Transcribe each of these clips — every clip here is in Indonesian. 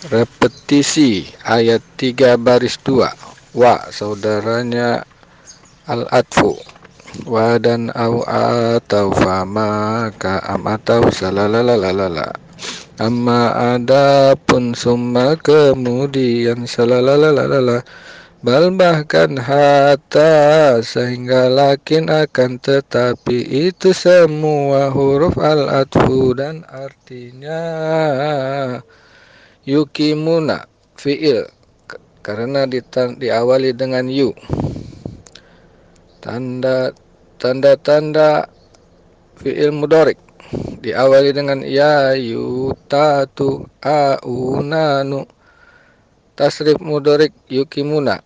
Repetisi ayat 3 baris 2 Wa saudaranya al-atfu. Wa dan au atau fama ka am atau salalalalala Amma adapun summa kemudian salalalalala Bal bahkan hatta sehingga lakin akan tetapi itu semua huruf al-atfu dan artinya yukimuna fiil karena diawali dengan yu. Tanda tanda tanda fiil mudorik diawali dengan ya tatu aunanu tasrif mudorik yukimuna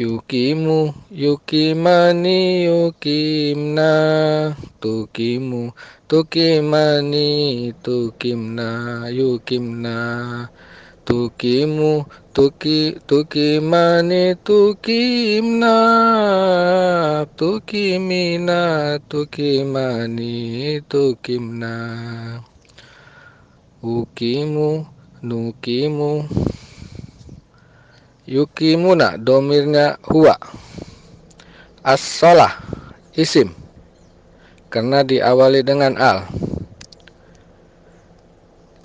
yukimu yukimani yukimna tukimu tukimani tukimna yukimna tukimu tuki tukimani tukimna tukimina tukimani tukimna. Ukimu nukimu yukimuna domirnya huwa as-salah isim. Karena diawali dengan al.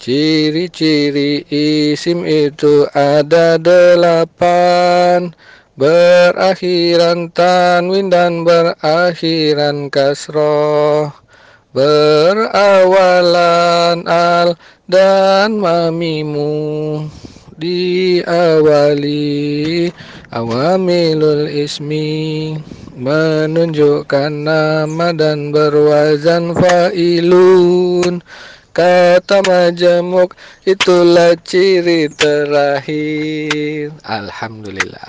Ciri-ciri isim itu ada delapan. Berakhiran tanwin dan berakhiran kasroh. Berawalan al dan mamimu diawali awamilul ismi menunjukkan nama dan berwazan fa'ilun. Kata majemuk itulah ciri terakhir. Alhamdulillah